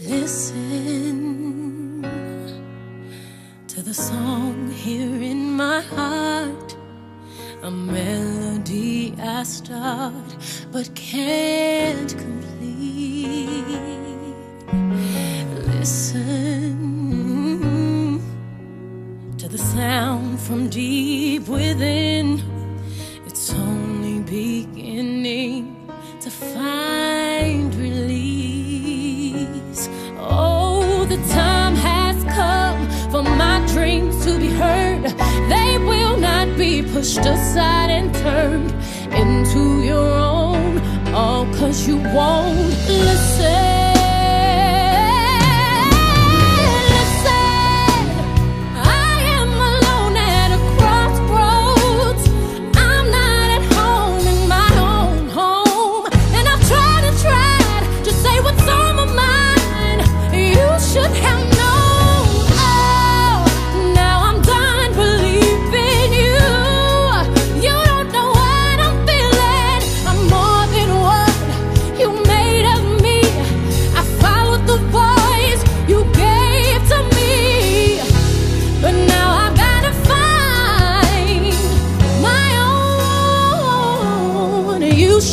Listen to the song here in my heart, a melody I start but can't complete. Listen to the sound from deep within, it's only beginning to find release. To be heard. They will not be pushed aside and turned into your own. All cause you won't listen.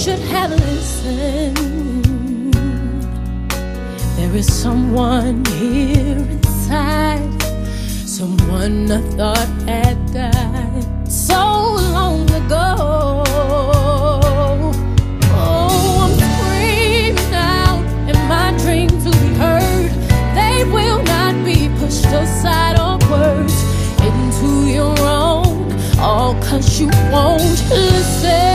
should have listened. There is someone here inside, someone I thought had died so long ago. Oh, I'm screaming out, my dreams be heard. They will not be pushed aside or into your own, cause you won't listen.